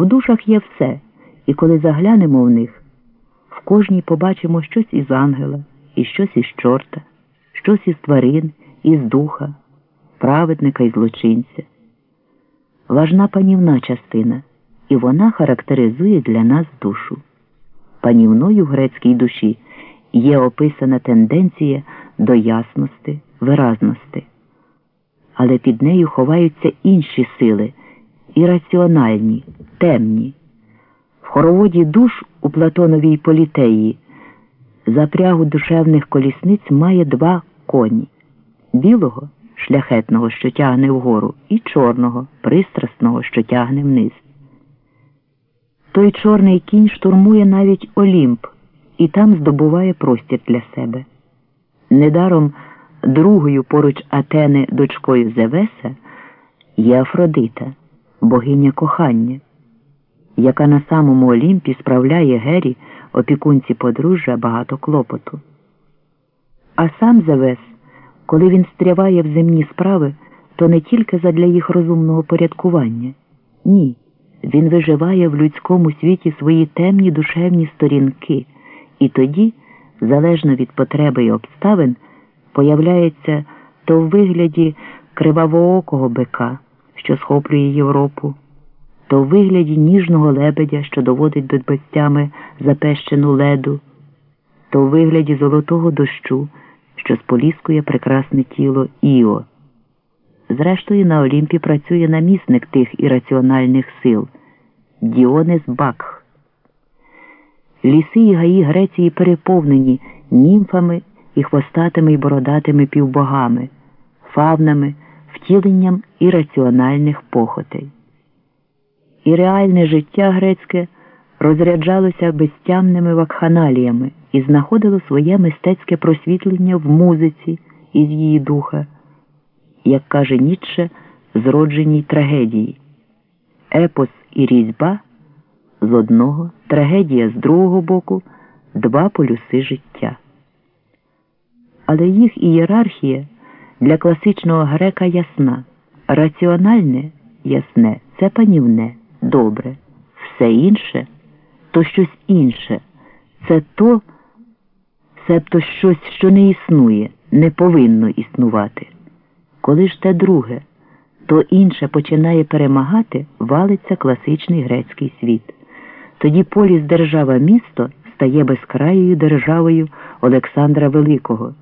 В душах є все, і коли заглянемо в них, в кожній побачимо щось із ангела, і щось із чорта, щось із тварин, із духа, праведника і злочинця. Важна панівна частина, і вона характеризує для нас душу. Панівною в грецькій душі є описана тенденція до ясності, виразності, але під нею ховаються інші сили ірраціональні, темні. В хороводі душ у Платоновій політеї запрягу душевних колісниць має два коні білого шляхетного, що тягне вгору, і чорного, пристрасного, що тягне вниз. Той чорний кінь штурмує навіть Олімп і там здобуває простір для себе. Недаром другою поруч Атени дочкою Зевеса є Афродита, богиня кохання, яка на самому Олімпі справляє Гері, опікунці подружжя багато клопоту. А сам Зевес, коли він стряває в земні справи, то не тільки задля їх розумного порядкування. Ні. Він виживає в людському світі свої темні душевні сторінки, і тоді, залежно від потреби і обставин, появляється то в вигляді кривавоокого бика, що схоплює Європу, то в вигляді ніжного лебедя, що доводить до безтями запещену леду, то в вигляді золотого дощу, що споліскує прекрасне тіло Іо. Зрештою, на Олімпі працює намісник тих ірраціональних сил Діонис Бакх. Ліси і гаї Греції переповнені німфами і хвостатими й бородатими півбогами, фавнами, втіленням ірраціональних похотей. І реальне життя грецьке розряджалося безтямними вакханаліями і знаходило своє мистецьке просвітлення в музиці із її духа як каже Ніцше, зродженій трагедії. Епос і різьба з одного, трагедія з другого боку, два полюси життя. Але їх ієрархія для класичного грека ясна. Раціональне ясне це панівне, добре, все інше то щось інше, це то, себто щось, що не існує, не повинно існувати. Коли ж те друге, то інше починає перемагати, валиться класичний грецький світ. Тоді поліс держава місто стає безкраєю державою Олександра Великого.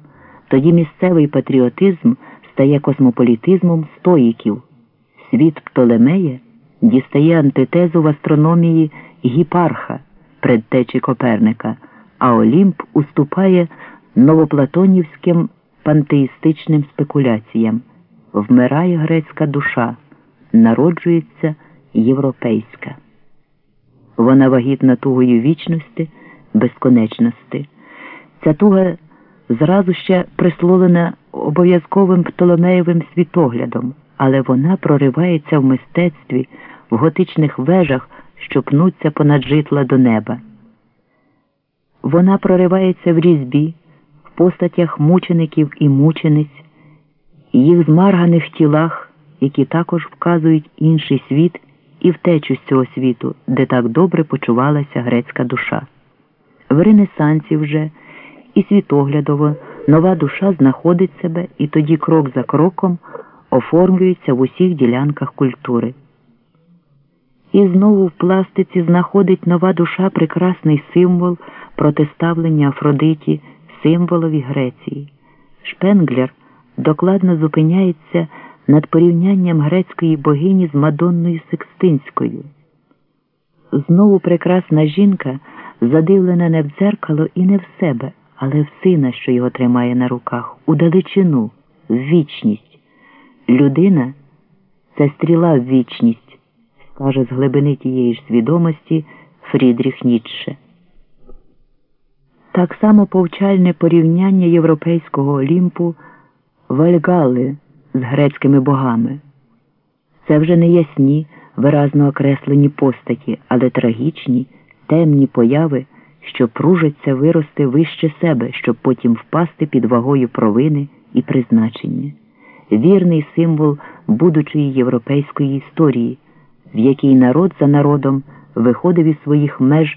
Тоді місцевий патріотизм стає космополітизмом стоїків. Світ Птолемея дістає антитезу в астрономії гіпарха, предтечі Коперника, а Олімп уступає новоплатонівським пантеїстичним спекуляціям. Вмирає грецька душа, народжується європейська. Вона вагітна тугою вічності, безконечності. Ця туга зразу ще прислолена обов'язковим Птоломеєвим світоглядом, але вона проривається в мистецтві, в готичних вежах, що пнуться понад житла до неба. Вона проривається в різьбі в постатях мучеників і мучениць, їх змарганих тілах, які також вказують інший світ і втечу з цього світу, де так добре почувалася грецька душа. В Ренесансі вже і світоглядово нова душа знаходить себе і тоді крок за кроком оформлюється в усіх ділянках культури. І знову в пластиці знаходить нова душа прекрасний символ протиставлення Афродиті символові Греції. Шпенглер докладно зупиняється над порівнянням грецької богині з Мадонною Секстинською. Знову прекрасна жінка задивлена не в дзеркало і не в себе, але в сина, що його тримає на руках, у далечину, в вічність. Людина це стріла в вічність, скаже з глибини тієї ж свідомості Фрідріх Ніцше. Так само повчальне порівняння європейського Олімпу Вальгали з грецькими богами. Це вже не ясні, виразно окреслені постаті, але трагічні, темні появи, що пружаться вирости вище себе, щоб потім впасти під вагою провини і призначення. Вірний символ будучої європейської історії, в якій народ за народом виходив із своїх меж